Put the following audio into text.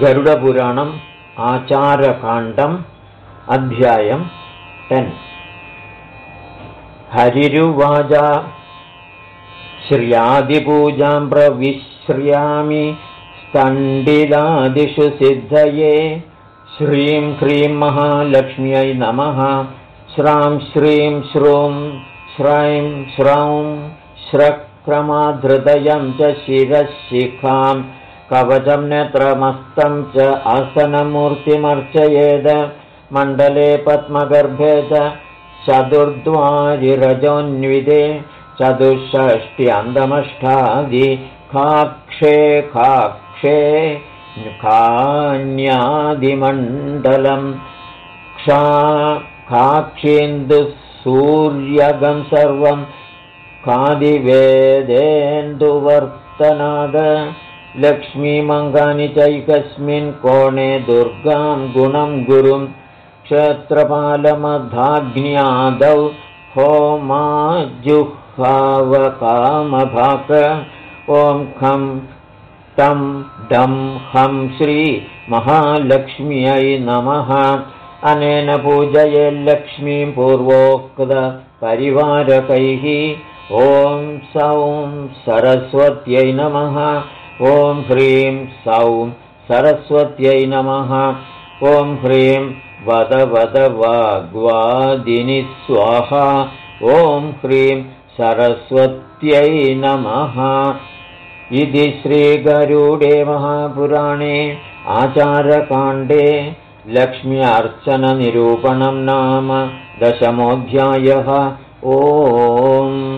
गरुडपुराणम् आचारकाण्डम् अध्यायम् टेन्। हरिरुवाच। श्रियादिपूजां प्रविश्र्यामि स्तण्डिलादिषु सिद्धये। श्रीं ह्रीं महालक्ष्म्यै नमः। श्रां श्रीं श्रूं श्रैं श्रौं श्रक्रमाधृतयं च शिरःशिखाम् कवचं नेत्रमस्तं च आसनमूर्तिमर्चयेद मण्डले पद्मगर्भे च चतुर्द्वारिरजोन्विदे चतुष्षष्ट्यन्दमष्टादि खाक्षे खाक्षे खान्यादिमण्डलंक्षा खाक्षेन्दुसूर्यगं सर्वं खादिवेदेन्दुवर्तनाद लक्ष्मीमङ्गानि चैकस्मिन् कोणे दुर्गां गुणं गुरुं क्षत्रपालमधाग्न्यादौ होमाजुह्वावकामभाक ॐ खं तं डं हं श्रीमहालक्ष्म्यै नमः। अनेन पूजये लक्ष्मीं पूर्वोक्तपरिवारकैः ॐ सौं सरस्वत्यै नमः ॐ ह्रीं सौं सरस्वत्यै नमः। ॐ ह्रीं वद वद वाग्वादिनि स्वाहा। ॐ ह्रीं सरस्वत्यै नमः। इति श्रीगरुडे महापुराणे आचारकाण्डे लक्ष्मी अर्चननिरूपणं नाम दशमोऽध्यायः। ओम्